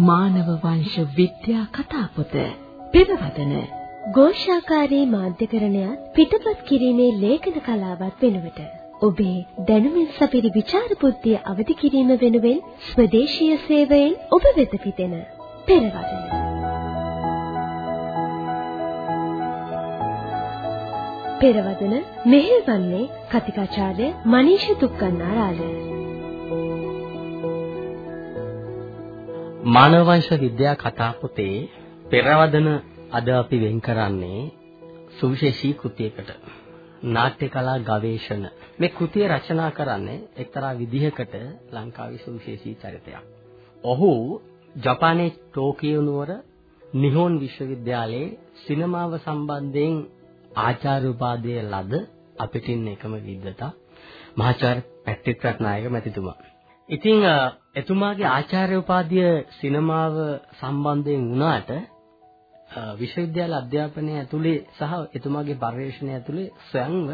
මානව වංශ විද්‍යා කතාපොත පෙරවදන ഘോഷාකාරී මාධ්‍යකරණයත් පිටපත් කිරීමේ ලේඛන කලාවත් වෙනුවට ඔබේ දැනුමින් සපිරි විචාර බුද්ධිය අවදි කිරීම වෙනුවෙන් ස්වදේශීය සේවයෙන් ඔබ වෙත පිටෙන පෙරවදන පෙරවදන මෙහෙවන්නේ කතිකාචාර්ය මනීෂ දුක්ඛනාරාල මානව වංශ විද්‍යා කතා පොතේ පෙරවදන අද අපි වෙන් කරන්නේ සුවිශේෂී කෘතියකට නාට්‍ය කලා ගවේෂණ මේ කෘතිය රචනා කරන්නේ එක්තරා විදිහකට ලංකාවේ සුවිශේෂී චරිතයක්. ඔහු ජපානයේ ටෝකියෝ නුවර නිහෝන් විශ්වවිද්‍යාලයේ සිනමාව සම්බන්ධයෙන් ආචාර්ය උපාධිය ලද අපිට ඉන්න එකම විද්වතා මහාචාර්ය පැට්‍රික් රත්නායක මැතිතුමා. ඉතින් එතුමාගේ ආචාර්ය උපාධිය සිනමාව සම්බන්ධයෙන් වුණාට විශ්වවිද්‍යාල අධ්‍යාපනය ඇතුලේ සහ එතුමාගේ පර්යේෂණය ඇතුලේ ස්වයංව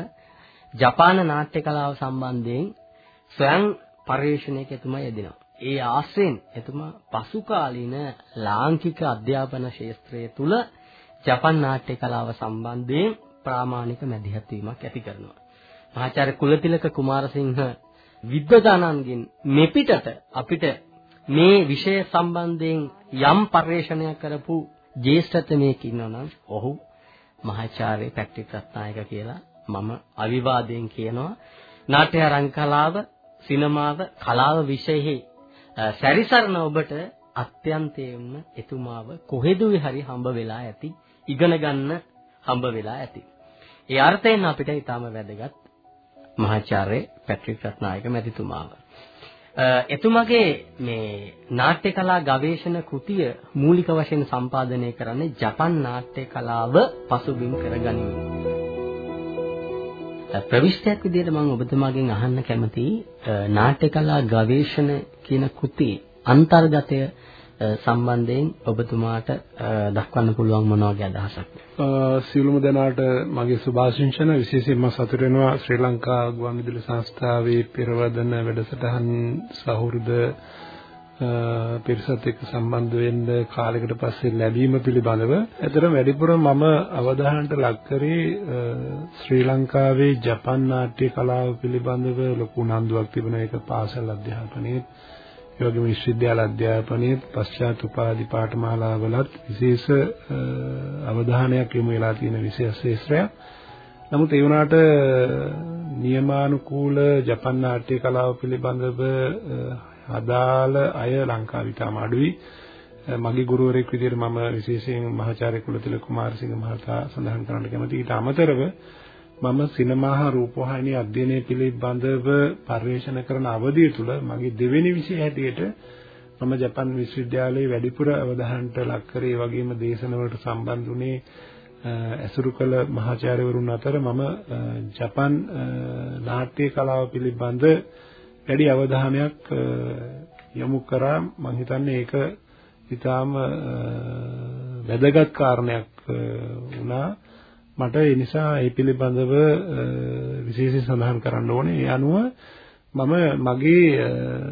ජපාන නාට්‍ය කලාව සම්බන්ධයෙන් ස්වයං පර්යේෂණයක එතුමා යෙදෙනවා. ඒ ආශ්‍රයෙන් එතුමා පසු කාලීන ලාංකික අධ්‍යාපන ශාස්ත්‍රය තුල ජපන් නාට්‍ය කලාව සම්බන්ධයෙන් ප්‍රාමාණික මැදිහත් වීමක් ඇති කරනවා. මහාචාර්ය කුලතිලක කුමාරසිංහ විද්වදානන්ගෙන් මෙපිටට අපිට මේ විෂය සම්බන්ධයෙන් යම් පරිශ්‍රණයක් කරපු ජේෂ්ඨතමෙක් ඉන්නවනම් ඔහු මහාචාර්ය පැට්‍රික් රත්නායක කියලා මම අවිවාදයෙන් කියනවා නාට්‍ය රංගකලාව සිනමාව කලාව විෂයෙහි සැරිසරන ඔබට අත්‍යන්තයෙන්ම එතුමාව කොහෙදුවේ හරි හම්බ වෙලා ඇති ඉගෙන ගන්න හම්බ වෙලා ඇති. ඒ අර්ථයෙන් අපිට ඊටම වැදගත් මහාචාර්ය පැට්‍රික් රත්නායක මැතිතුමාව. එතුමගේ මේ නාට්‍ය කලා ගවේෂණ කෘතිය මූලික වශයෙන් සම්පාදනය කරන්නේ ජපන් නාට්‍ය කලාව පසුබිම් කරගනිමින්. ප්‍රවිෂ්ඨයක් විදිහට මම ඔබතුමාගෙන් අහන්න කැමතියි නාට්‍ය කලා ගවේෂණ කියන කෘතියේ අන්තර්ගතය සම්බන්ධයෙන් ඔබතුමාට දක්වන්න පුළුවන් මොන වගේ අදහසක්? සියලුම දෙනාට මගේ සුභාශිංසන විශේෂයෙන්ම සතුට වෙනවා. ශ්‍රී ලංකා ගුවන්විදුලි සංස්ථාවේ පෙරවදන වැඩසටහන් සහෘද පිරිසත් එක්ක සම්බන්ධ වෙන්න කාලයකට පස්සේ ලැබීම පිළිබඳව. ඇත්තටම වැඩිපුර මම අවධානයට ලක් කරේ ශ්‍රී ලංකාවේ ජපන් නාට්‍ය කලාව පිළිබඳව ලොකු උනන්දුවක් තිබෙන එක පාසල් අධ්‍යාපනයේ. ඒ වගේම විශ්වවිද්‍යාල අධ්‍යාපනයේ පශ්චාත් උපාධි පාඨමාලාවලත් විශේෂ අවධානයක් යොමු වෙලා තියෙන විශේෂ ශාස්ත්‍රයක්. නමුත් ඒ වුණාට නියමානුකූල ජපන් නාට්‍ය කලාව පිළිබඳව අදාළ අය ලංකාවේ ඉතාම අඩුයි. මගේ ගුරුවරයෙක් විදිහට මම විශේෂයෙන් මහාචාර්ය කුලතිලක කුමාරසිංහ මහතා සඳහන් කරන්න කැමතියි. ඊට අමතරව මම සිනමා හා රූපවාහිනී අධ්‍යයනය පිළිබඳව පර්යේෂණ කරන අවධිය තුල මගේ දෙවෙනි විෂය හැටියට මම ජපන් විශ්වවිද්‍යාලයේ වැඩිපුර අවධානයට ලක් කරේ. ඒ වගේම දේශනවලට සම්බන්ධ වුණේ ඇසුරු කළ මහාචාර්යවරුන් අතර මම ජපන් නාට්‍ය කලාව පිළිබඳ වැඩි අවධානයක් යොමු කරා. මම හිතන්නේ ඒක ඊටාම වැදගත් කාරණයක් වුණා. මට ඒ නිසා ඒ පිළිබඳව විශේෂයෙන් සඳහන් කරන්න ඕනේ. ඒ අනුව මම මගේ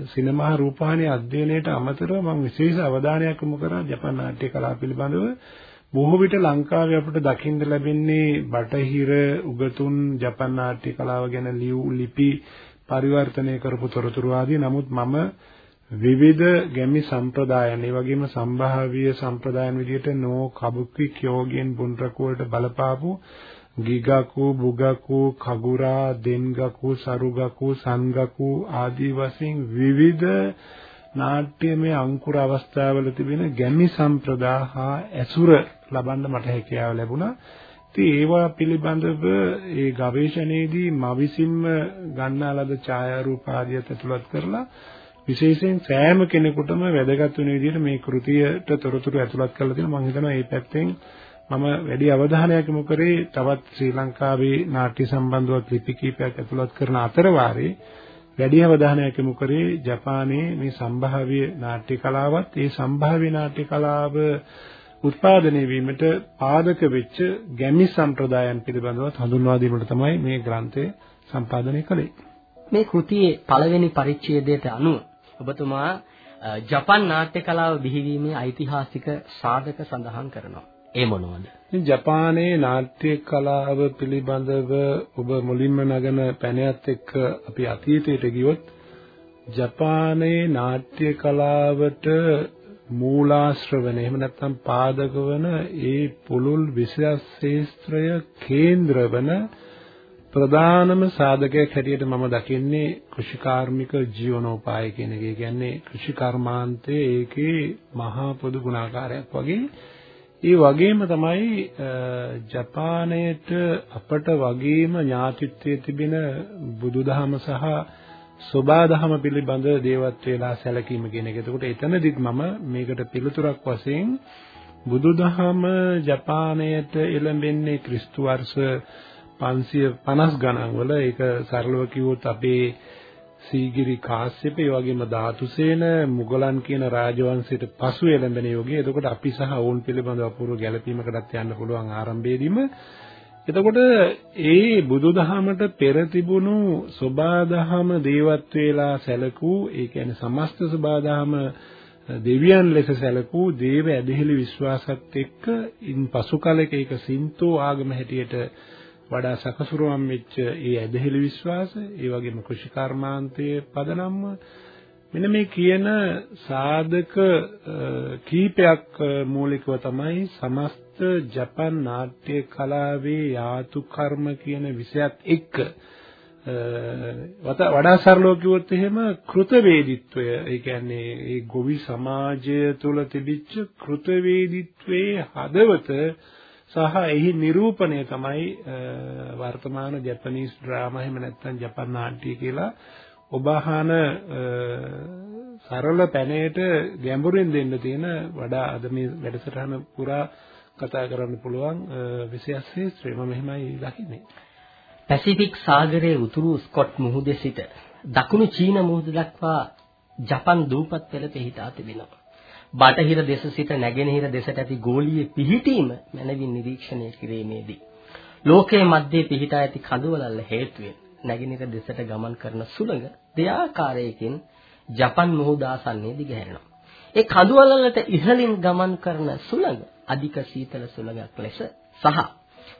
සිනමා රූපවාහිනී අධ්‍යයනයට අමතරව මම විශේෂ අවධානයක් යොමු කරා ජපන් නාට්‍ය කලාව පිළිබඳව. බොහෝ විට ලංකාවේ අපිට දකින්න ලැබෙන්නේ බටහිර උගතුන් ජපන් නාට්‍ය කලාව ගැන ලියු ලිපි පරිවර්තනය කරපු තොරතුරු ආදී. නමුත් මම විවිධ ගැමි සම්ප්‍රදායන් ඒ වගේම සම්භාවීය සම්ප්‍රදායන් විදිහට නෝ කබුකි කියෝගෙන් බුන්රකු වලට බලපාපු ගිගකු බුගකු කගුරා දෙන්ගකු සරුගකු සංගකු ආදී වශයෙන් විවිධ නාට්‍යමය අංකුර අවස්ථාවල තිබෙන ගැමි සම්ප්‍රදා හා ඇසුර ලබන්න මට හැකියාව ලැබුණා. ඉතින් ඒවා පිළිබඳව ඒ ගවේෂණයේදී මා විසින්ම ගන්නා ලද ඡායාරූප ආදියත් ඇතුළත් කරලා විශේෂයෙන් සෑම කෙනෙකුටම වැදගත් වෙන විදිහට මේ කෘතියට තොරතුරු ඇතුළත් කරලා තියෙනවා මම හිතනවා මේ පැත්තෙන් මම වැඩි අවධානයක් යොමු කරේ තවත් ශ්‍රී ලංකාවේ නාට්‍ය සම්බන්ධව ලිපි කීපයක් ඇතුළත් කරන අතර වාරේ වැඩි අවධානයක් යොමු කරේ ජපානයේ මේ සම්භාව්‍ය නාට්‍ය කලාවත් ඒ සම්භාව්‍ය නාට්‍ය කලාව උත්පාදනය වීමට පාදක වෙච්ච ගැමි සම්ප්‍රදායන් පිළිබඳව හඳුන්වා දීමට තමයි මේ ග්‍රන්ථය සම්පාදනය කළේ. මේ කෘතියේ පළවෙනි පරිච්ඡේදයට අනුව ඔබතුමා ජපන් නාට්‍ය කලාව බිහිවීමේ ඓතිහාසික සාධක සඳහන් කරනවා. ඒ මොනවද? ජපානයේ නාට්‍ය කලාව පිළිබඳව ඔබ මුලින්ම නගන පැනයත් එක්ක අපි අතීතයට ගියොත් ජපානයේ නාට්‍ය කලාවට මූලාශ්‍රවන එහෙම නැත්නම් පාදක වන ඒ පුළුල් විෂය ශාස්ත්‍රය කේන්ද්‍ර වන ප්‍රධානම සාධකයක් හැටියට මම දකින්නේ කෘෂිකාර්මික ජීවනෝපාය කියන එක. ඒ කියන්නේ කෘෂි කර්මාන්තයේ ඒකේ මහා පොදු ගුණාකාරයක් වගේ. ඒ වගේම තමයි ජපානයේට අපට වගේම ඥාතිත්වයේ තිබෙන බුදුදහම සහ සෝබාදහම පිළිබඳ දේවත් වේලා සැලකීම කියන එක. එතකොට එතනදිත් මම මේකට පිළිතුරක් වශයෙන් බුදුදහම ජපානයට එළඹෙන්නේ ක්‍රිස්තු වර්ෂ 550 ගණන් වල ඒක සරලව කිව්වොත් අපේ සීගිරි කාශ්‍යප ඒ වගේම ධාතුසේන මුගලන් කියන රාජවංශයට පසු එළඹෙන යෝගී. එතකොට අපි සහ ඔවුන් පිළිබඳව අපූර්ව ගැළපීමකටත් යන්න පුළුවන් ආරම්භයේදීම. එතකොට ඒ බුදුදහමට පෙර තිබුණු සෝබාදහම දේවත් වේලා සැලකූ ඒ කියන්නේ සමස්ත සෝබාදහම දෙවියන් ලෙස සැලකූ දේව ඇදහිලි විශ්වාසත් එක්ක ඉන් පසු කලක ඒක සින්තෝ ආගම හැටියට වඩා සකසුරුවම් වෙච්ච ඒ ඇදහිලි විශ්වාස ඒ වගේම කෘෂිකර්මාන්තයේ පදනම්ම මෙන්න මේ කියන සාධක කීපයක් මූලිකව තමයි සමස්ත ජපන් නාට්‍ය කලාවේ යාතු කර්ම කියන විෂයත් එක්ක. වඩා සරලව කිව්වොත් එහෙම කෘතවේදීත්වය ඒ කියන්නේ ඒ ගොවි සමාජය තුළ තිබිච්ච කෘතවේදීත්වයේ හදවත සහ එහි නිරූපණය තමයි වර්තමාන ජපනීස් ඩ්‍රාමා එහෙම නැත්නම් ජපන් නාට්‍ය කියලා ඔබ අහන සරල පැනේට ගැඹුරින් දෙන්න තියෙන වඩා අද මේ වැඩසටහන පුරා කතා කරන්න පුළුවන් විශේෂ ශාස්ත්‍රය මම එහෙමයි දකින්නේ. පැසිෆික් සාගරයේ උතුරු ස්කොට් මුහුදේ සිට දකුණු චීන මුහුද දක්වා ජපන් දූපත් පෙළ පිහිටා තිබෙනවා. බටහිර දෙස සිට නැගෙනහිර දෙසට ඇති ගෝලීය පිහිටීම මැනවින් නිරීක්ෂණය කිරීමේදී ලෝකයේ මැද්දේ පිහිටා ඇති කඳුවලල්ල හේතුවෙන් නැගෙනහිර දෙසට ගමන් කරන සුළඟ දෙආකාරයකින් ජපන් මුහුද ආසන්නයේ දිගහැරෙනවා. ඒ කඳුවලල්ලට ඉහළින් ගමන් කරන සුළඟ අධික සීතල සුළඟක් ලෙස සහ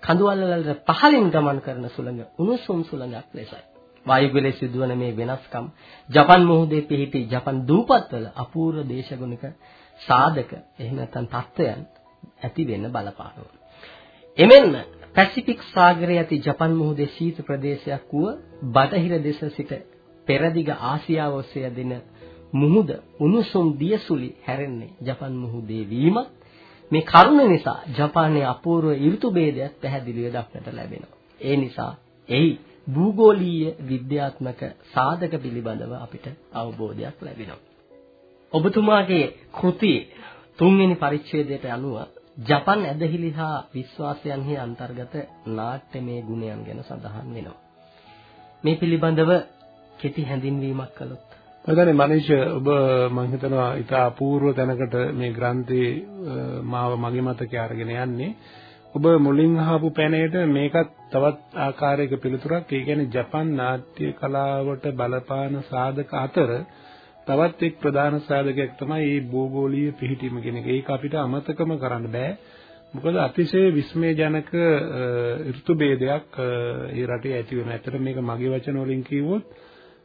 කඳුවලල්ලට පහළින් ගමන් කරන සුළඟ උණුසුම් සුළඟක් ලෙසයි. වායුගලේ සිදුවන මේ වෙනස්කම් ජපන් මුහුදේ පිහිටි ජපන් දූපත්වල අපූර්ව දේශගුණික සාධක එහෙම නැත්නම් තත්ත්වයන් ඇති වෙන්න බලපානවා. එමෙන්න පැසිෆික් සාගරයේ ඇති ජපන් මුහුදේ ශීත ප්‍රදේශයක් වූ බටහිර දෙස සිට පෙරදිග ආසියාව ඔස්සේ යදින මුහුද උණුසුම් දියසුලි හැරෙන්නේ ජපන් මුහුදේ වීමත් මේ කරුණ නිසා ජපානයේ අපූර්ව ඍතු භේදයක් පැහැදිලිව දක්නට ලැබෙනවා. ඒ නිසා එහි භූගෝලීය විද්‍යාත්මක සාධක පිළිබඳව අපිට අවබෝධයක් ලැබෙනවා. ඔබතුමාගේ කෘති තුන්වෙනි පරිච්ඡේදයට අනුව ජපන් ඇදහිලි හා විශ්වාසයන්හි අන්තර්ගත නාට්‍යමය ගුණයන් ගැන සඳහන් වෙනවා. මේ පිළිබඳව කෙටි හැඳින්වීමක් කළොත්. මම මනීෂ ඔබ මම හිතනවා ඊට අපූර්ව තැනකට මේ ග්‍රන්ථේ මාව මගේ මතකයේ අරගෙන යන්නේ. ඔබ මුලින් අහපු පැනේට මේකත් තවත් ආකාරයක පිළිතුරක්. ඒ කියන්නේ ජපන් නාට්‍ය කලාවට බලපාන සාධක අතර තවත් එක් ප්‍රධාන සාධකයක් තමයි මේ භූගෝලීය පිහිටීම කියන එක. ඒක අපිට අමතකම කරන්න බෑ. මොකද අතිශය විස්මයජනක ඍතු ભેදයක් ඒ රටේ ඇති වෙනවා. ඇත්තට මේක මගේ වචන වලින් කිව්වොත්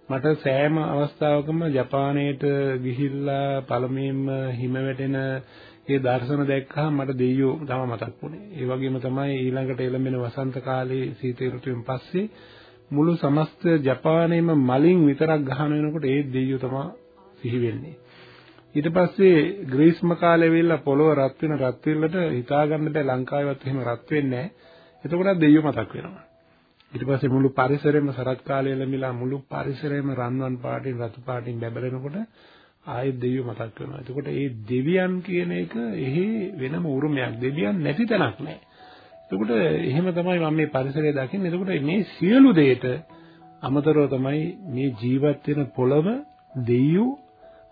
මට සෑම අවස්ථාවකම ජපානයට ගිහිල්ලා පළමුවෙන්ම හිම වැටෙන ඒ දර්ශන දැක්කහම මට දෙයියෝ තම මතක් වුණේ. ඒ වගේම තමයි ඊළඟට එළඹෙන වසන්ත කාලේ සීත ඍතුවෙන් පස්සේ මුළු සමස්ත ජපානයේම මලින් විතරක් ගහන වෙනකොට ඒ දෙයියෝ තමයි සිහි වෙන්නේ. ඊට පස්සේ ග්‍රීස්ම කාලේ වෙලා පොළොව රත් වෙන රත් වෙල්ලට හිතා ගන්න බෑ ලංකාවේවත් එහෙම රත් වෙන්නේ නැහැ. එතකොට දෙයියෝ මතක් වෙනවා. ඊට පස්සේ මුළු පරිසරෙම සරත් කාලේ ලැබිලා මුළු පරිසරෙම රන්වන් පාටින් රතු පාටින් බැබලෙනකොට ආයෙත් දෙවියෝ මතක් වෙනවා. එතකොට මේ දෙවියන් කියන එක එහි වෙනම උරුමයක්. දෙවියන් නැති තැනක් නැහැ. එතකොට එහෙම තමයි මම මේ පරිසරය දකින්නේ. එතකොට මේ සියලු දෙයට අමතරව තමයි මේ ජීවත් වෙන පොළව දෙයියෝ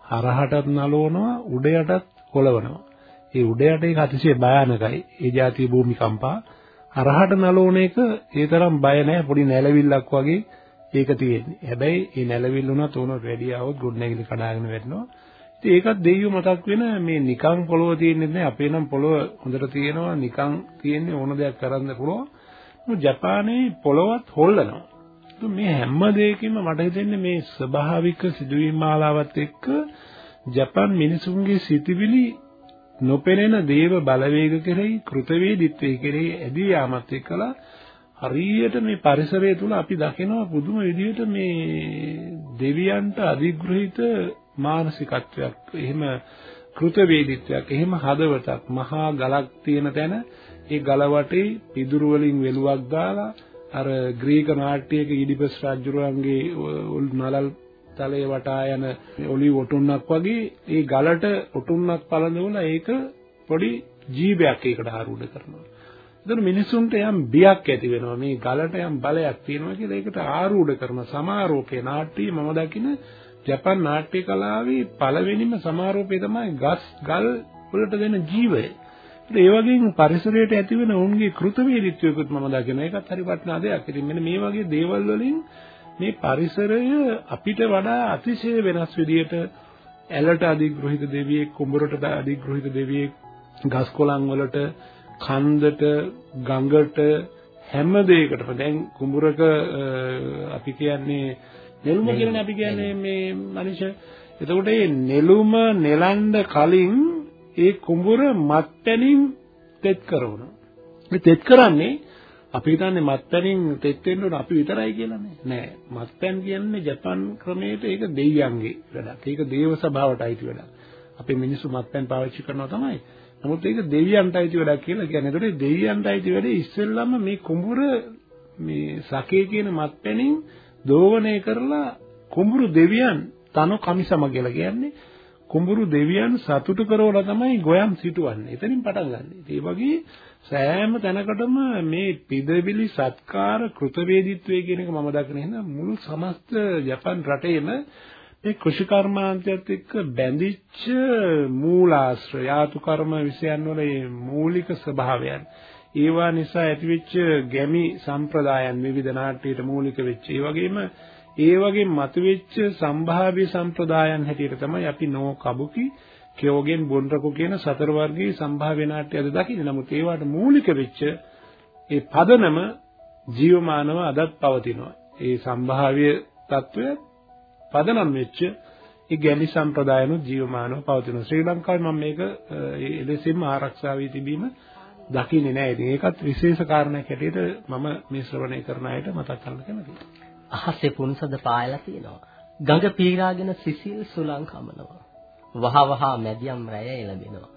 හරහටත් නලවනවා උඩ යටත් කොලවනවා. ඒ උඩ යට ඒක අතිශය භයානකයි. ඒ જાතිය භූමිකම්පා හරහට නලවන එක ඒ තරම් බය නැහැ පොඩි නැලවිල්ලක් වගේ ඒක තියෙන්නේ. හැබැයි මේ නැලවිල්ල උනත් උනට වැඩි આવොත් ගොඩනැගිලි කඩාගෙන වැටෙනවා. ඉතින් ඒකත් දෙයියෝ මතක් වෙන මේ නිකන් පොළොව තියෙන්නේ නැහැ. අපේ නම් පොළොව හොඳට තියෙනවා නිකන් තියෙන්නේ ඕන දෙයක් කරන්න පුළුවන්. ජපානයේ පොළොවත් හොල්ලනවා. මේ හැම දෙයකින්ම මට හිතෙන්නේ මේ ස්වභාවික සිදුවීම් මාලාවත් එක්ක ජපන් මිනිසුන්ගේ සිතිවිලි නොපෙනෙන දේව බලවේග කෙරෙහි කෘතවේදීත්වයේ කෙරෙහි ඇදී යාමත් එක්කලා හරියට මේ පරිසරය තුල අපි දකිනවා පුදුම විදිහට මේ දෙවියන්ට අධිග්‍රහිත මානසිකත්වයක් එහෙම කෘතවේදීත්වයක් එහෙම හදවතක් මහා ගලක් තියෙන තැන ඒ ගල වටේ පිදුරු වලින් වෙලුවක් දාලා අර ග්‍රීක නාට්‍යයක ඊඩිපස් රජුරන්ගේ නලල් තලයේ වටා යන ඔලිව් ඔටුන්නක් වගේ ඒ ගලට ඔටුන්නක් පළඳවලා ඒක පොඩි ජීවයක් ඒකට ආරූඪ කරනවා. එතන මිනිසුන්ට යම් බියක් ඇති වෙනවා මේ ගලට යම් බලයක් තියෙනවා කියලා ඒකට ආරූඪ කරන සමාරෝපේ නාට්‍යය මම දකින ජපන් නාට්‍ය කලාවේ පළවෙනිම සමාරෝපය තමයි ගස් ගල් වලට දෙන ජීවය. ඒ වගේම පරිසරයට ඇති වෙන ඔවුන්ගේ කෘතවේදීත්වයකුත් මම දකිනවා. ඒකත් හරි වටිනා දෙයක්. ඉතින් මෙන්න මේ වගේ දේවල් වලින් මේ පරිසරය අපිට වඩා අතිශය වෙනස් විදියට ඇලට අධිග්‍රහිත දෙවියෙක්, කුඹරට අධිග්‍රහිත දෙවියෙක්, ගස් කොළන් වලට, කන්දට, ගඟට හැම දෙයකටම දැන් කුඹරක අපි කියන්නේ නෙළුම කියලානේ අපි කියන්නේ මේ මනුෂ්‍ය. එතකොට මේ නෙළුම නෙලන්න කලින් ඒ කුඹුර මත්පැනින් තෙත් කරනවා. මේ තෙත් කරන්නේ අපි හිතන්නේ මත්පැනින් තෙත් වෙන්න ඕන අපි විතරයි කියලානේ. නෑ. මත්පැන් කියන්නේ ජපන් ක්‍රමයට ඒක දෙවියන්ගේ වැඩක්. ඒක දේව සභාවට අයිති වැඩක්. අපේ මිනිස්සු මත්පැන් පාවිච්චි කරනවා තමයි. නමුත් ඒක දෙවියන්ට අයිති වැඩක් කියලා කියන්නේ. ඒතකොට දෙවියන්ට අයිති වැඩේ ඉස්සෙල්ලම මේ කුඹුර මේ සකේ කියන මත්පැනින් දෝවණය කරලා කුඹුරු දෙවියන් තනු කමිසම කියලා කියන්නේ කුඹුරු දෙවියන් සතුටු කරවලා තමයි ගොයම් සිටුවන්නේ. එතනින් පටන් ගන්න. ඒ වගේ සෑම තැනකටම මේ පිදවිලි සත්කාර කෘතවේදීත්වයේ කියන එක මම දකින හින්දා මුළු සමස්ත ජපන් රටේම ඒ කෘෂි කර්මාන්තයත් එක්ක බැඳිච්ච මූලාශ්‍රය ආතු කර්ම විෂයන් වල මේ මූලික ස්වභාවයන්. ඒවා නිසා ඇතිවෙච්ච ගැමි සම්ප්‍රදායන් විවිධ නාට්‍යයට මූලික වෙච්ච ඒ වගේම ඒ වගේ මතුවෙච්ච සම්භාව්‍ය සම්ප්‍රදායන් හැටියට තමයි අපි නෝ කබුකි කියෝගෙන් බොන්රකු කියන සතර වර්ගයේ සම්භාව්‍ය නාට්‍ය අද දකින්නේ. නමුත් ඒවට මූලික වෙච්ච ඒ පදනම ජීවමානව අදත් පවතිනවා. ඒ සම්භාව්‍ය తත්වයත් පදනම් වෙච්ච ඒ ගැමි සම්ප්‍රදායනු ජීවමානව පවතිනවා. ශ්‍රී ලංකාවේ මම මේක එලෙසින්ම ආරක්ෂා වී තිබීම දකින්නේ නැහැ. ඉතින් ඒකත් විශේෂ කාරණයක් හැටියට මම මේ ශ්‍රවණය කරන අයට මතක් කරන්න කැමතියි. අහසේ පුන්සද පායලා තියෙනවා. ගඟ පීරාගෙන සිසිල් සුළං කමනවා. වහ වහ මැදියම් රැය එළඹෙනවා.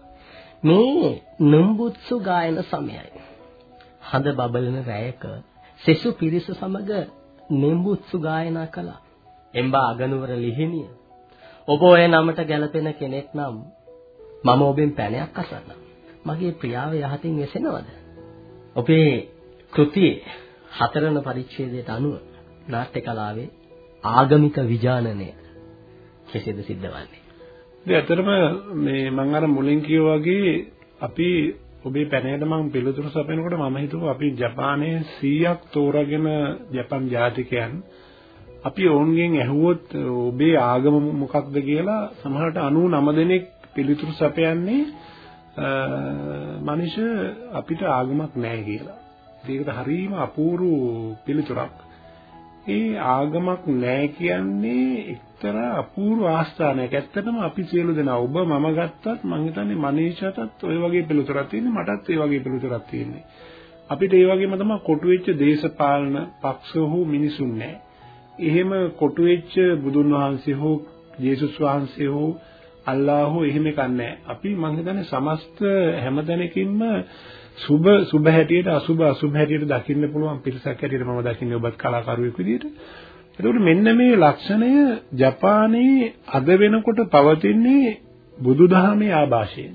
මේ නම්බුත්සු ගායන සමයයි. හඳ බබලන රැයක සෙසු පිරිස සමග නෙම්බුත්සු ගායනා කළා. එම්බා අගනුවර ලිහිණිය. ඔබ ඔය නමට ගැලපෙන කෙනෙක් නම් මම ඔබෙන් පැනයක් අසන්නම්. මගේ ප්‍රියාව යහතින් වෙසෙනවද? ඔබේ කෘතියේ හතරන පරිච්ඡේදයට අනුව නාට්‍ය කලාවේ ආගමික විජානනය කෙසේද සිද්ධවන්නේ? ඉතින් ඇත්තටම මේ මම අර මුලින් කිව්වා වගේ අපි ඔබේ පැනයට මම පිළිතුරු සපයනකොට මම හිතුවා අපි ජපානයේ 100ක් තෝරාගෙන ජපන් ජාතිකයන් අපි ඔවුන්ගෙන් ඇහුවොත් ඔබේ ආගම මොකක්ද කියලා සමහරට 99 දෙනෙක් පිළිතුරු සපයන්නේ මනුෂ්‍ය අපිට ආගමක් නැහැ කියලා. ඒකට හරීම අපූර්ව පිළිතුරක්. ඒ ආගමක් නැහැ කියන්නේ එක්තරා අපූර්ව ආස්ථානයක්. ඇත්තටම අපි සියලු දෙනා ඔබ මම ගත්තත් මම හිතන්නේ මනීෂටත් ওই වගේ පිළිතුරක් තියෙන්නේ මටත් ඒ වගේ පිළිතුරක් තියෙන්නේ. අපිට ඒ වගේම තමයි කොටු වෙච්ච දේශපාලන පක්ෂ හෝ මිනිසුන් නැහැ. එහෙම කොටු වෙච්ච බුදුන් වහන්සේ හෝ යේසුස් වහන්සේ හෝ අල්ලාහ් හෝ එහෙම එකක් නැහැ. අපි මම හිතන්නේ සමස්ත හැමදැනකින්ම සුබ සුබ හැටියට අසුබ අසුබ හැටියට දකින්න පුළුවන් පිරිසක් හැටියට මම දකින්නේ ඔබත් කලාකරුවෙක් විදිහට. එතකොට මෙන්න මේ ලක්ෂණය ජපානයේ අද වෙනකොට පවතින්නේ බුදුදහමේ ආభాෂයෙන්.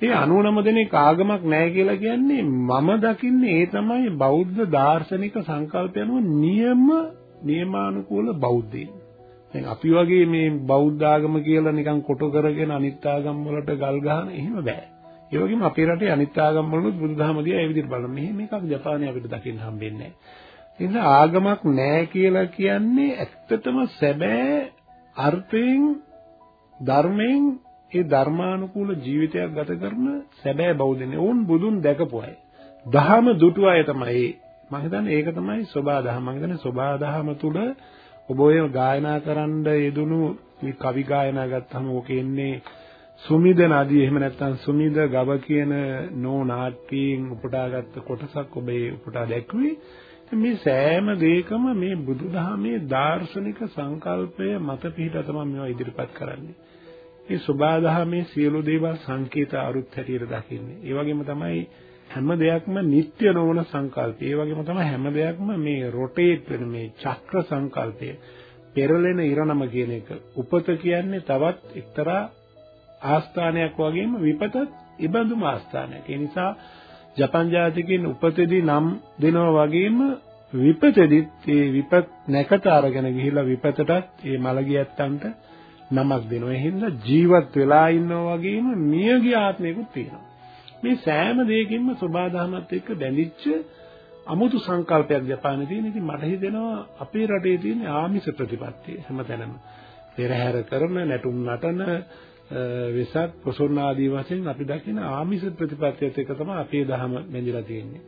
ඒ 99 දෙනෙක් ආගමක් නැහැ කියලා කියන්නේ මම දකින්නේ ඒ තමයි බෞද්ධ දාර්ශනික සංකල්ප යනුව නියම නියමානුකූල බෞද්ධයින්. දැන් අපි වගේ මේ බෞද්ධ ආගම කියලා නිකන් කොට කරගෙන අනිත් ආගම් වලට ගල් ගහන එහෙම බෑ. ඒ වගේම අපේ රටේ අනිත් ආගම් වලුත් බුදුදහම දිහා ඒ විදිහට බලන මෙහෙම එකක් ජපානයේ අපිට දකින්න හම්බෙන්නේ නැහැ. ඒ ආගමක් නැහැ කියලා කියන්නේ ඇත්තටම සැබෑ අර්ථයෙන් ධර්මයෙන් ඒ ධර්මානුකූල ජීවිතයක් ගත කරන සැබෑ බෞද්ධනේ. ඕන් බුදුන් දැකපු අය. දහම දුටු අය තමයි. මම හිතන්නේ ඒක තමයි සෝබා දහම. මම හිතන්නේ සෝබා දහම තුල ඔබ ඔය ගායනා කරන්න යෙදුණු මේ කවි ගායනා ගත්තම ඕකේ ඉන්නේ සුමිද නදී එහෙම නැත්නම් සුමිද ගව කියන නෝ නාට්‍යයෙන් උපුටාගත්ත කොටසක් ඔබේ උපුටා දැක්ුවේ මේ සෑම දෙයකම මේ බුදුදහමේ දාර්ශනික සංකල්පය මත පිහිටා තමයි මේවා ඉදිරිපත් කරන්නේ. මේ සබාදහමේ සියලු දේවල් සංකේත අරුත් හැටියට දකින්නේ. ඒ වගේම තමයි හැම දෙයක්ම නිට්ටය නොවන සංකල්පය. ඒ වගේම තමයි හැම දෙයක්ම මේ රොටේට් වෙන මේ චක්‍ර සංකල්පය. පෙරලෙන ඉරණම කියන එක. උපත කියන්නේ තවත් එක්තරා ආස්ථානයක් වගේම විපතත් ඉබඳුම ආස්ථානයක්. ඒ නිසා ජපන් ජාතිකයන් උපතේදී නම් දෙනවා වගේම විපතෙදිත් ඒ විපත් නැකත අරගෙන ගිහිලා විපතටත් ඒ මලගියත්තන්ට නමක් දෙනවා. ඒ හින්දා ජීවත් වෙලා ඉන්නවා වගේම මියගිය ආත්මයකුත් තියෙනවා. මේ සෑම දෙයකින්ම සබාධමත් එක්ක බැඳිච්ච අමුතු සංකල්පයක් ජපානයේ තියෙන. ඉතින් මට හිතෙනවා අපේ රටේ තියෙන ආමිෂ ප්‍රතිපත්තිය හැමතැනම පෙරහැර කරන නැටුම් නටන වෙසක් පොසොන් ආදී වශයෙන් අපි දකින ආමිෂ ප්‍රතිපත්තියත් එක තමයි අපේ දහම බැඳිලා තියෙන්නේ.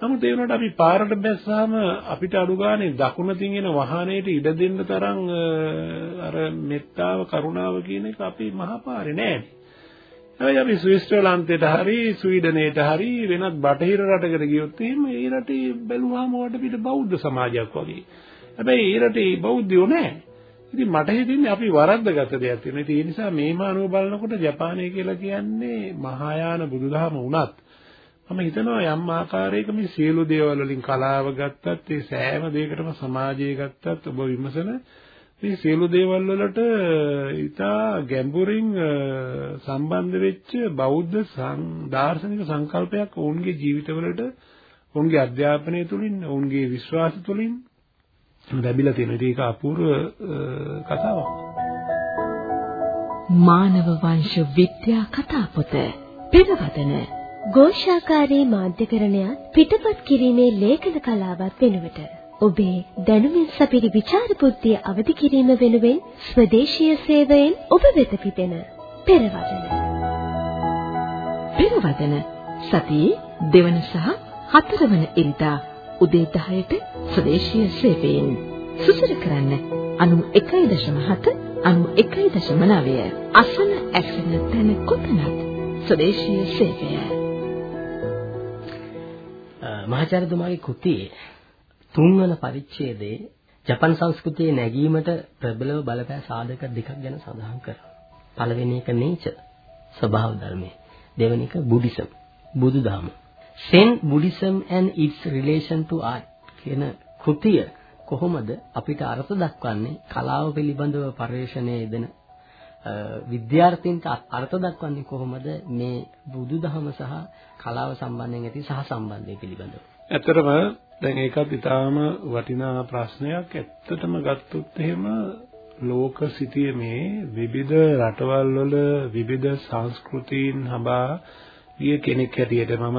නමුත් ඒ වුණාට අපි පාරට බැස්සාම අපිට අඩු ගානේ දකුණතින් එන වාහනයට ඉඩ දෙන්න තරම් අර මෙත්තාව කරුණාව කියන එක අපේ මහපාරේ නෑනේ. හැබැයි අපි ස්විස්තරලන්තයට හරි ස්වීඩනයට හරි වෙනත් බටහිර රටකට ගියොත් එහෙම ඒ රටේ බැලුවාම වටපිට බෞද්ධ සමාජයක් වගේ. හැබැයි ඒ රටේ බෞද්ධයෝ නෑ. ඉතින් මට හිතෙන්නේ අපි වරද්දගත දෙයක් තියෙනවා. ඉතින් ඒ නිසා මේ මානව බලනකොට ජපානය කියලා කියන්නේ මහායාන බුදුදහම වුණත් මම හිතනවා යම් ආකාරයක මේ සියලු දේවල් වලින් කලාව ගත්තත් ඒ සෑම දෙයකටම සමාජය ගත්තත් ඔබ විමසන මේ සියලු දේවල් වලට ඊටා ගැඹුරින් සම්බන්ධ වෙච්ච බෞද්ධ දාර්ශනික සංකල්පයක් ඔවුන්ගේ ජීවිතවලට ඔවුන්ගේ අධ්‍යාපනය තුළින් ඔවුන්ගේ විශ්වාස තුළින් ලැබිලා තියෙනවා. ඒක අපූර්ව කතාවක්. මානව වංශ විද්‍යා කතාපොත පෙරවදන ഘോഷාකාරී මාධ්‍යකරණයත් පිටපත් කිරීමේ ලේඛන කලාවත් වෙනුවට ඔබේ දැනුමින් සපිරි විචාර බුද්ධිය අවදි කිරීම වෙනුවෙන් ස්වදේශීය සේවයෙන් ඔබ වෙත පිපෙන පෙරවදන. පෙරවදන සතියේ දෙවන සහ හතරවන ඉරිදා උදේ 10ට ස්වදේශීය සේවයෙන්. සුසර කරන්න 91.7 91.9 අසන ඇසෙන තැන කොතනත් ස්වදේශීය සේවය. මහාචාර්යතුමාගේ කෘතියේ තුන්වන පරිච්ඡේදයේ ජපන් සංස්කෘතියේ නැගීමට ප්‍රබලව බලපෑ සාධක දෙකක් ගැන සඳහන් කරනවා. පළවෙනි එක නේචර් ස්වභාව ධර්මයේ. දෙවෙනි එක බුද්දිසම් බුදුදහම. Zen Buddhism and its relation to art කියන කෘතිය කොහොමද අපිට අර්ථ දක්වන්නේ කලාව පිළිබඳව පරිශ්‍රණයේ යෙදෙන විද්‍යාර්ථීන්ට අර්ථ දක්වන්නේ කොහොමද මේ බුදුදහම සහ කලාව සම්බන්ධයෙන් ඇති සහ සම්බන්ධය පිළිබඳව. ඇත්තටම දැන් ඒකත් ඊටාම වටිනා ප්‍රශ්නයක්. ඇත්තටම ගත්තොත් එහෙම ලෝක සිටියේ විවිධ රටවල් වල විවිධ සංස්කෘතීන් හඹා ගිය කෙනෙක් හැටියට මම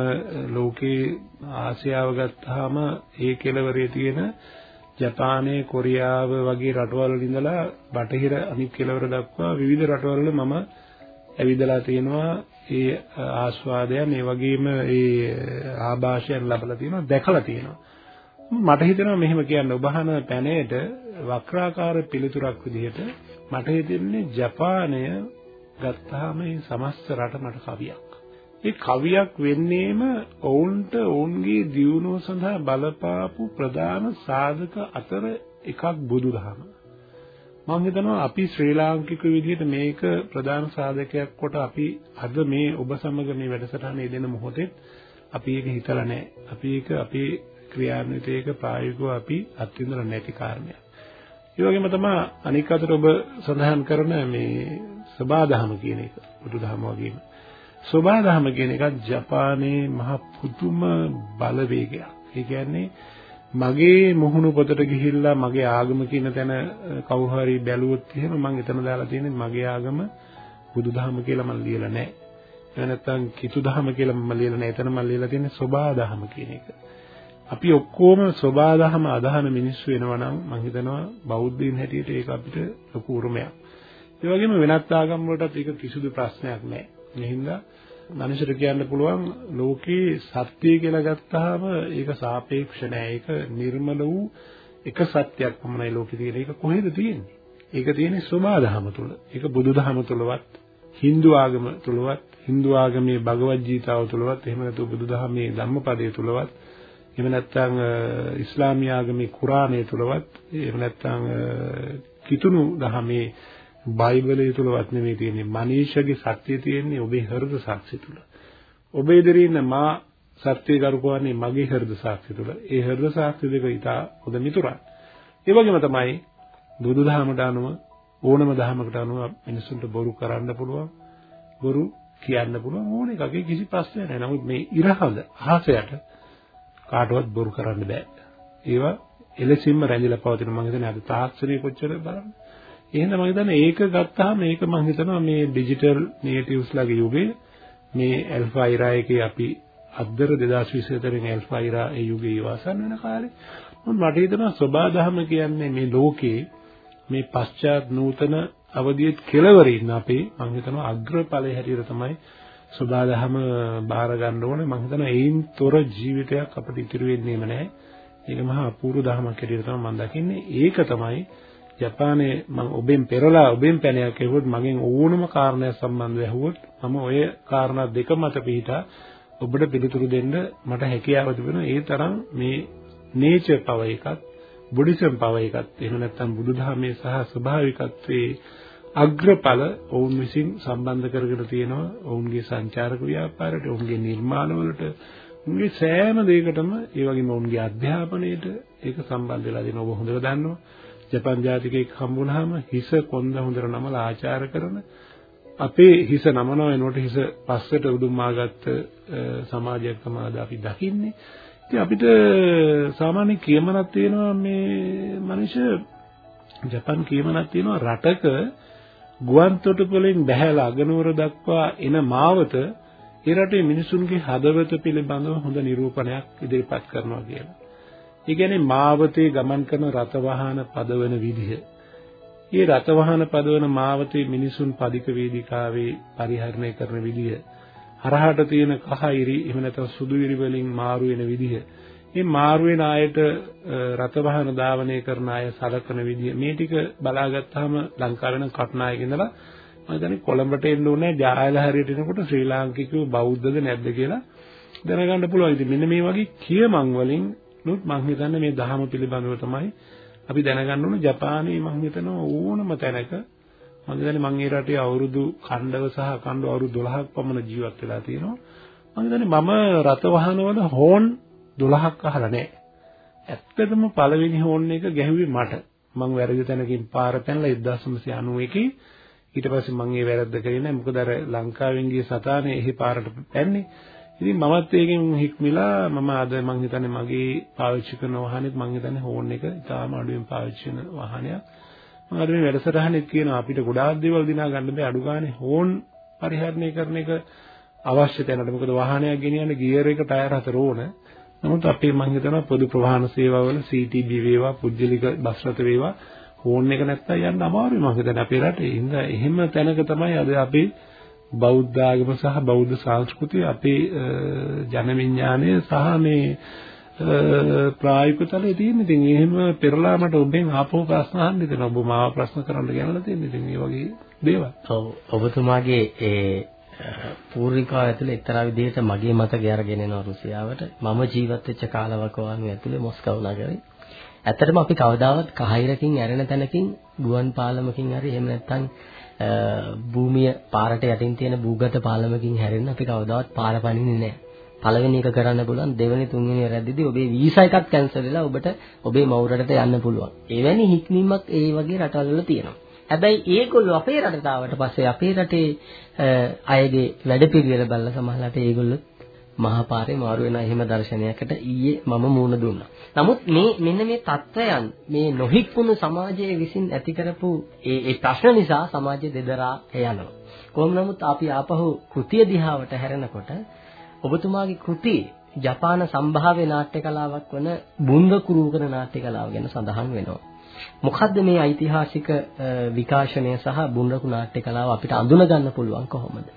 ලෝකේ ආසියාව ගත්තාම ඒ කෙළවරේ තියෙන ජපානයේ කොරියාව වගේ රටවල් වල ඉඳලා බටහිර අනිත් කෙළවර දක්වා විවිධ රටවල් වල මම ඇවිදලා තියෙනවා ඒ ආස්වාදයන් ඒ වගේම ඒ ආభాෂයන් ලබලා තියෙනවා දැකලා තියෙනවා මට හිතෙනවා මෙහෙම කියන්න ඔබ අහන පැනේට වක්‍රාකාර පිළිතුරක් විදිහට මට හිතෙන්නේ ජපානය ගත්තාම මේ සමස්ත රට මට කවියක් ඒ කවියක් වෙන්නේම ඔවුන්ට ඔවුන්ගේ දියුණුව සඳහා බලපාපු ප්‍රධාන සාධක අතර එකක් බුදුදහම. මම හිතනවා අපි ශ්‍රී ලාංකික විදිහට මේක ප්‍රධාන සාධකයක් කොට අපි අද මේ ඔබ සමග මේ වැඩසටහනේ දෙන මොහොතේ අපි ඒක හිතලා නැහැ. අපි ඒක අපේ ක්‍රියාන්විතයක ප්‍රායෝගිකව අපි අත්විඳලා නැති කාරණයක්. ඒ වගේම තමයි අනික් අතට ඔබ සඳහන් කරන මේ සබාදහම කියන එක බුදුදහම වගේම සෝබාදහම කියන එකත් ජපානයේ මහ පුදුම බලවේගයක්. ඒ කියන්නේ මගේ මුහුණු පොතට ගිහිල්ලා මගේ ආගම කියන තැන කවුරු හරි බැලුවොත් එහෙම මම එතන දාලා තියෙන්නේ මගේ ආගම බුදුදහම කියලා මම ලියලා නැහැ. එහෙම නැත්නම් කිතුදහම කියලා මම ලියලා නැහැ. එතන මම ලියලා තියෙන්නේ සෝබාදහම කියන එක. අපි ඔක්කොම සෝබාදහම අදහන මිනිස්සු වෙනවා නම් මම හිතනවා බෞද්ධයින් හැටියට ඒක අපිට ලොකු උරුමයක්. ඒ වගේම වෙනත් ආගම් වලටත් ඒක කිසිදු ප්‍රශ්නයක් නැහැ. ඒ හින්දා මනුෂ්‍යර කියන්න පුළුවන් ලෝකේ සත්‍ය කියලා ගත්තාම ඒක සාපේක්ෂ නෑ. ඒක නිර්මල වූ එක සත්‍යයක් පමණයි ලෝකේ තියෙන. ඒක කොහෙද තියෙන්නේ? ඒක තියෙන්නේ සෝමාදහම තුල. ඒක බුදුදහම තුලවත්, Hindu ආගම තුලවත්, Hindu ආගමේ භගවද් ගීතාව තුලවත්, එහෙම නැත්නම් බුදුදහමේ ධම්මපදයේ තුලවත්, එහෙම නැත්නම් ඉස්ලාමීය ආගමේ කුරානය තුලවත්, එහෙම නැත්නම් කිතුණු දහමේ බයිබලයේ තුලවත් නෙමෙයි තියෙන්නේ. මනීෂගේ සත්‍යය තියෙන්නේ ඔබේ හෘද සාක්ෂි තුල. ඔබ ඉදිරියේ ඉන්න මා සත්‍ය කරුකවන්නේ මගේ හෘද සාක්ෂි තුල. ඒ හෘද සාක්ෂි දෙක ඉතා හොඳ මිතුරන්. ඒ වගේම තමයි බුදුදහමට අනුව ඕනම දහමකට අනුව මිනිසුන්ට බොරු කරන්න පුළුවන්. බොරු කියන්න පුළුවන් ඕන එකකේ කිසි ප්‍රශ්නයක් නැහැ. නමුත් මේ ඉරහඳ අහසයට කාටවත් බොරු කරන්න බෑ. ඒවා එලෙසින්ම රැඳිලා පවතින මම හිතන්නේ අද තාක්ෂණය කොච්චර බලන්න. එහෙනම් මම හිතන්නේ ඒක ගත්තාම මේක මම හිතනවා මේ ඩිජිටල් නේටිව්ස් ලගේ යුගයේ මේ ඇල්ෆා ඉරා එකේ අපි අද්දර 2020 තරෙන් ඇල්ෆා ඉරා ඒ යුගයේ ඉවසන් වෙන කාලේ මම මට හිතෙනවා සබාදහම කියන්නේ මේ ලෝකේ මේ පශ්චාත් නූතන අවධියේ කෙලවරින් අපේ මම හිතනවා අග්‍රඵලයේ හැටියට තමයි සබාදහම බාර ගන්න ඕනේ. මම හිතනවා ඒයින් තොර ජීවිතයක් අපිට ඉතිරි වෙන්නේම නැහැ. ඒක මහා අපූර්ව දහමක් හැටියට තමයි මම දකින්නේ. ඒක තමයි ජපානයේ මම ඔබෙන් පෙරලා ඔබෙන් පැනයක් ඇහුවොත් මගෙන් ඕනම කාරණයක් සම්බන්ධව ඇහුවොත් මම ඔය කාරණා දෙක මත පිටා ඔබට පිළිතුරු දෙන්න මට හැකියාව තිබෙනවා. ඒ තරම් මේ නේචර් පව එකත් බුද්දිසම් පව එකත් එහෙම නැත්නම් බුදුදහමේ සහ ස්වභාවිකත්වයේ අග්‍රඵල ඔවුන් විසින් සම්බන්ධ කරගෙන තියෙනවා. ඔවුන්ගේ සංචාරක ව්‍යාපාරයට ඔවුන්ගේ නිර්මාණවලට උන්ගේ සෑම දෙයකටම ඒ වගේම ඔවුන්ගේ අධ්‍යාපනයට ඒක සම්බන්ධ වෙලා දෙනවා. ඔබ හොඳට දන්නවා. ජපන් ජාතිකයෙක් හම්බුනහම හිස කොන්ද හොඳට නමලා ආචාර කරන අපේ හිස නමනවා. එනකොට හිස පස්සට උඩුම්මාගත්ත සමාජයක් තමයි අද අපි දකින්නේ. ඉතින් අපිට සාමාන්‍ය කියමනක් තියෙනවා මේ මිනිස්සු ජපන් කියමනක් තියෙනවා. රටක ගුවන් තොටුපළෙන් බැහැලා අගනුවර දක්වා එන මාවත ඒ රටේ මිනිසුන්ගේ හදවත පිළිබඳව හොඳ නිරූපණයක් ඉදිරිපත් කරනවා කියලා. ඒ කියන්නේ මාවතේ ගමන් කරන රත වාහන පදවන විදිහ. මේ රත වාහන පදවන මාවතේ මිනිසුන් පදික වේදිකාවේ පරිහරණය කරන විදිහ. හරහට තියෙන කහ ඉරි එහෙම නැත්නම් සුදු ඉරි වලින් මාරු වෙන විදිහ. මේ මාරු වෙන අයට රත වාහන ධාවනය කරන අය සලකන විදිහ. මේ ටික බලාගත්තාම ලංකාවේ නම් කටුනායක ඉඳලා මම හිතන්නේ කොළඹට එන්න ඕනේ ජායල හරියට එනකොට ශ්‍රී ලාංකිකයෝ බෞද්ධද නැද්ද කියලා දැනගන්න පුළුවන්. ඉතින් මෙන්න මේ වගේ කියමන් වලින් නුත් මම හිතන්නේ මේ ධහම පිළිබඳව තමයි අපි දැනගන්න ඕන ජපානයේ මම හිතනවා ඕනම තැනක මම හිතන්නේ මම ඒ රටේ අවුරුදු කණ්ඩව සහ කණ්ඩව අවුරුදු 12ක් පමණ ජීවත් වෙලා තියෙනවා මම හිතන්නේ මම රත වහනවල හෝන් 12ක් අහලා නැහැ ඇත්තටම පළවෙනි හෝන් එක ගැහුවේ මට මම වැරදි තැනකින් පාර පැනලා 1991 ඊට පස්සේ මම ඒ වැරද්ද කරේ නැහැ මොකද අර ලංකාවෙන් ගිය සතානේ එහි පාරට පැන්නේ ඉතින් මමත් ඒකෙන් හික්මිලා මම අද මං හිතන්නේ මගේ පාවිච්චි කරන වාහනේත් මං හිතන්නේ හෝන් එක ඉතාලම අඩුවෙන් පාවිච්චි කරන වාහනයක්. මම අද මේ වැඩසටහනෙත් කියනවා අපිට ගොඩාක් දේවල් දිනා ගන්න බෑ අඩු ගානේ හෝන් පරිහරණය කරන එක අවශ්‍ය තැනට. මොකද වාහනයක් ගෙනියන්න ගියර් එක ටයර් හතර ඕන. නමුත් අපේ මං හිතනවා පොදු ප්‍රවාහන සේවාවල CTB වේවා පුජ්‍යලික බස් රථ වේවා හෝන් එක නැත්තම් යන්න අමාරුයි මං හිතන්නේ අපේ රටේ. ඉතින් එහෙම තැනක තමයි අද අපේ බෞද්ධ ආගම සහ බෞද්ධ සංස්කෘතිය අපේ ජන විඥානය සහ මේ ප්‍රායෝගික තලයේ තියෙන ඉතින් එහෙම පෙරලා මට ඔබෙන් ආපහු ප්‍රශ්න අහන්න ඉතින් ඔබ මාව ප්‍රශ්න කරන්න ගෙනලා තියෙන ඉතින් මේ වගේ දේවල්. ඔව් ඔබතුමාගේ ඒ පූර්විකාව ඇතුලේ එක්තරා විදිහකට මගේ මතකය අරගෙන එනවා රුසියාවට. මම ජීවත් වෙච්ච කාලවකවානුව ඇතුලේ මොස්කව් නගරේ. ඇත්තටම අපි කවදාවත් කහිරකින් ඇරෙන තැනකින් ගුවන් පාලමකින් හරි එහෙම නැත්නම් භූමිය පාරට යටින් තියෙන භූගත පාලමකින් හැරෙන්න අපි කවදාවත් පාර පනින්නේ නැහැ. පළවෙනි එක කරන්න පුළුවන් දෙවෙනි තුන්වෙනි රැද්දදී ඔබේ වීසා එකක් කැන්සල් වෙලා ඔබට ඔබේ මව් රටට යන්න පුළුවන්. එවැනි හික්මීමක් ඒ වගේ රටවල තියෙනවා. හැබැයි ඒගොල්ලෝ අපේ රටට ආවට පස්සේ අපේ රටේ අයගේ වැඩපිළිවෙල බලලා සමහරවිට ඒගොල්ලෝ මහා පාරේ මාරු වෙන එහෙම දර්ශනයකට ඊයේ මම මූණ දුන්නා. නමුත් මේ මෙන්න මේ தත්වයන් මේ නොහික්මුණු සමාජයේ විසින් ඇති කරපු ඒ ඒ ප්‍රශ්න නිසා සමාජය දෙදරා යනවා. කොහොම නමුත් අපි ආපහු කෘතිය දිහාවට හැරෙනකොට ඔබතුමාගේ කෘතිය ජපාන සම්භාව්‍ය නාට්‍ය කලාවක් වන බුන්ද කුරුකන නාට්‍ය කලාව ගැන සඳහන් වෙනවා. මොකද්ද මේ ඓතිහාසික විකාශනය සහ බුන්රකු නාට්‍ය කලාව අපිට අඳුන ගන්න පුළුවන් කොහොමද?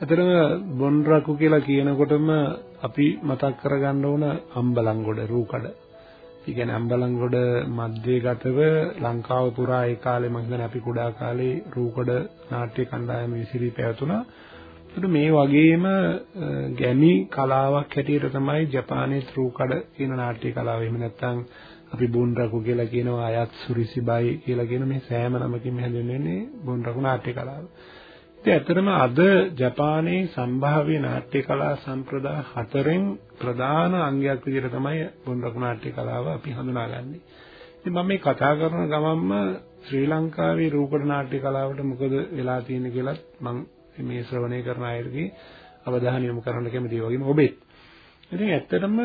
ඇතරම බොන්රකු කියලා කියනකොටම අපි මතක් කරගන්න ඕන අම්බලන්ගොඩ රූකඩ. ඒ කියන්නේ අම්බලන්ගොඩ මැදගතව ලංකාව පුරා ඒ කාලේ මම හිතන්නේ අපි කුඩා කාලේ රූකඩ නාට්‍ය කණ්ඩායම විසිරී පැවතුණා. ඒකට මේ වගේම ගැමි කලාවක් හැටියට තමයි ජපානයේ රූකඩ කියන නාට්‍ය කලාව. එහෙම නැත්නම් අපි බොන්රකු කියලා කියනවා අයත් සුරිසිබයි කියලා කියන මේ සෑම නමකින් හැඳින්වෙන්නේ බොන්රකු නාට්‍ය කලාව. ඉතින් ඇත්තටම අද ජපානයේ සම්භාව්‍ය නාට්‍ය කලා සම්ප්‍රදාය හතරෙන් ප්‍රධාන අංගයක් විදිහට තමයි බොන්රකු නාට්‍ය කලාව අපි හඳුනාගන්නේ. ඉතින් මම මේ කතා කරන ගමන්ම ශ්‍රී ලංකාවේ රූපක නාට්‍ය කලාවට මොකද වෙලා තියෙන්නේ කියලත් මම මේ ශ්‍රවණය කරන අයගේ අවධානය යොමු කරන්න කැමතියි වගේම ඔබෙත්. ඉතින් ඇත්තටම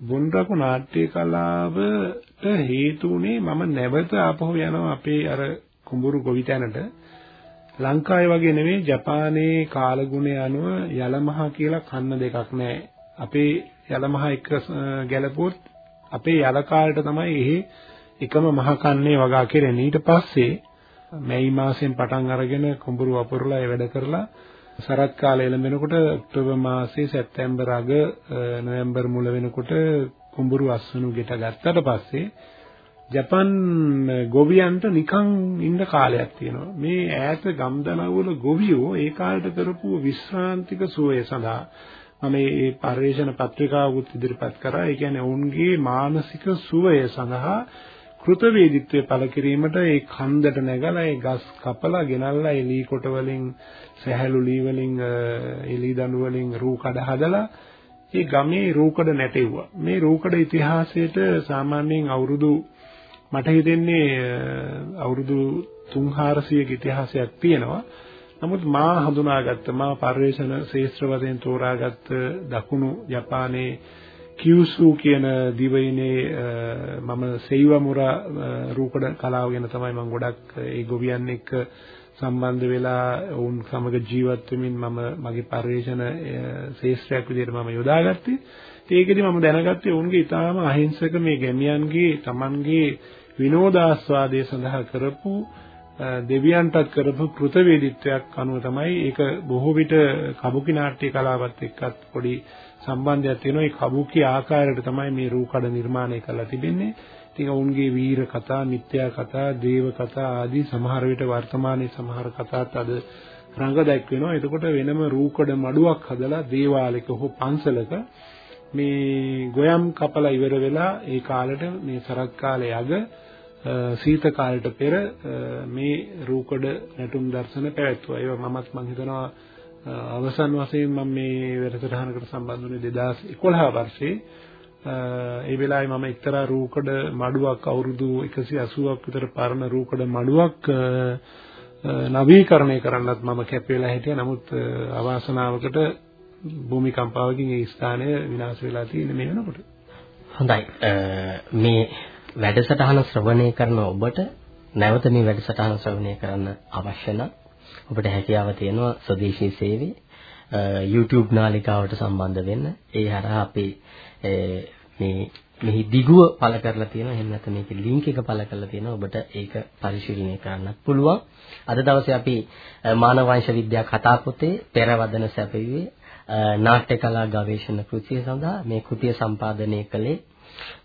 බොන්රකු නාට්‍ය කලාවට හේතු උනේ මම නැවත ආපහු යනවා අපේ අර කුඹුරු ගොවිතැනට ලංකාවේ වගේ නෙමෙයි ජපානයේ කාලගුණය අනුව යලමහා කියලා කන්න දෙකක් නැහැ. අපේ යලමහා එක ගැලපුවොත් අපේ යල කාලේට තමයි එහි එකම මහ කන්නේ වගා කෙරෙන්නේ. ඊට පස්සේ මැයි මාසෙන් පටන් අරගෙන කුඹුරු වපුරලා ඒ වැඩ කරලා සරත් කාලය එළඹෙනකොට ඔක්තෝබර් මාසයේ සැප්තැම්බර් අග නොවැම්බර් මුල වෙනකොට කුඹුරු අස්වනු ගෙට ගත්තට පස්සේ ජපන් ගොවියන්ට නිකන් ඉන්න කාලයක් තියෙනවා. මේ ඈත ගම්දනවල ගොවියෝ ඒ කාලේට කරපු විශ්‍රාන්තික සුවය සඳහා මම මේ පරිශන පත්‍රිකාවකුත් ඉදිරිපත් කරා. ඒ කියන්නේ ඔවුන්ගේ මානසික සුවය සඳහා කෘතවේදීත්වය පළ කිරීමට ඒ කන්දට නැගලා ඒ ගස් කපලා ගෙනල්ලා ඒ ලී කොට වලින් සැහැළු ලී වලින් එලි දඬු වලින් රූ කඩ හදලා ඒ ගමේ රූකඩ නැටෙව්වා. මේ රූකඩ ඉතිහාසයට සාමාන්‍යයෙන් අවුරුදු මට හිතෙන්නේ අවුරුදු 3-400ක ඉතිහාසයක් තියෙනවා. නමුත් මා හඳුනාගත්ත මා පරිවේෂණ ශාස්ත්‍ර වශයෙන් තෝරාගත්ත දකුණු ජපානයේ කියුසු කියන දිවයිනේ මම සෙයිවමුරා රූකඩ කලාව ගැන තමයි මම ගොඩක් ඒ ගොවියන් එක්ක සම්බන්ධ වෙලා වුන් සමග ජීවත් වෙමින් මම මගේ පරිවේෂණ ශාස්ත්‍රයක් විදිහට මම යොදාගත්තේ. ඒකෙදි මම දැනගත්තේ වුන්ගේ ඊටාම අහිංසක මේ ගැමියන්ගේ Tamanගේ විනෝදාස්වාදයේ සඳහා කරපු දෙවියන්ටත් කරපු කෘතවේදීත්වයක් අනුව තමයි ඒක බොහෝ විට කබුකි නාට්‍ය කලාවත් එක්කත් පොඩි සම්බන්ධයක් තියෙනවා. ඒ කබුකි ආකාරයට තමයි මේ රූකඩ නිර්මාණය කරලා තිබෙන්නේ. ඉතින් ඔවුන්ගේ වීර කතා, මිත්‍යා කතා, දේව කතා ආදී සමහර විට වර්තමානයේ සමහර කතාත් අද රඟ දැක්වෙනවා. එතකොට වෙනම රූකඩ මඩුවක් හදලා දේවාලයක හෝ පන්සලක මේ ගොයම් කපලා ඉවර වෙලා ඒ කාලෙට මේ සරත් කාලයේ අග සීත කාලයට පෙර මේ රූකඩ නැටුම් දර්ශන පැවැත්වුවා. ඒක මමත් මම හිතනවා අවසන් වශයෙන් මම මේ වැඩසටහනකට සම්බන්ධ වුණේ 2011 වර්ෂයේ. ඒ වෙලාවේ මම එක්තරා රූකඩ මඩුවක් අවුරුදු 180ක් විතර පරණ රූකඩ මඩුවක් නවීකරණය කරන්නත් මම කැප වෙලා හිටියා. නමුත් අවාසනාවකට භූමිකම්පාවකින් ඒ ස්ථානය විනාශ වෙලා තියෙන මේ වෙනකොට. හොඳයි. මේ වැඩසටහන ශ්‍රවණය කරන ඔබට නැවත මේ වැඩසටහන ශ්‍රවණය කරන්න අවශ්‍ය නම් ඔබට හැකියාව තියෙනවා ස්වදේශී සේවයේ YouTube නාලිකාවට සම්බන්ධ වෙන්න. ඒ හරහා අපි මේ මෙහි දිගුව පළ කරලා තියෙනවා. එහෙම නැත්නම් මේකේ ලින්ක් එක පළ කරලා තියෙනවා. ඔබට ඒක පරිශීලනය කරන්නත් පුළුවන්. අද දවසේ අපි මානව වංශ විද්‍යා කතා පොතේ පෙරවදන සැපයුවේ නාට්‍ය කලා ගවේෂණ කෘතිය සඳහා මේ කෘතිය සම්පාදනය කළේ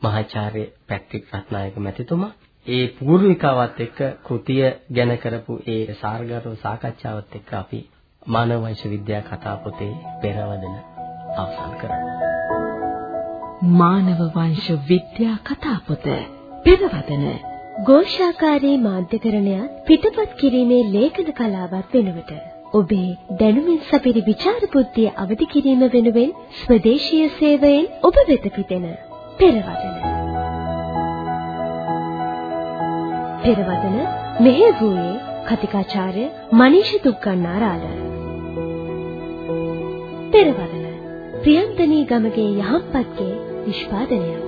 මහාචාර්ය පැත්තික් රත්නායක මැතිතුමා ඒ පූර්විකාවත් එක්ක කෘතිය ගැන කරපු ඒ සාර්ගතව සාකච්ඡාවත් එක්ක අපි මානව වංශ විද්‍යා කතා පොතේ පෙරවදන අවසන් කරනවා. මානව වංශ විද්‍යා කතා පොත පෙරවදන ഘോഷාකාරී මාධ්‍යකරණයත් පිටපත් කිරීමේ ලේඛන කලාවත් වෙනුවට ඔබේ දැනුමින් සපිරි ਵਿਚාර බුද්ධිය අවදි කිරීම වෙනුවෙන් ස්වදේශීය සේවයෙන් ඔබ වෙත පිටෙන පෙරවදන. පෙරවදන මෙහෙවුවේ කතිකාචාර්ය මනීෂ දුක්ගන්නාරාල. පෙරවදන ප්‍රියන්තනී ගමගේ යහපත්ගේ නිෂ්පාදනයක්.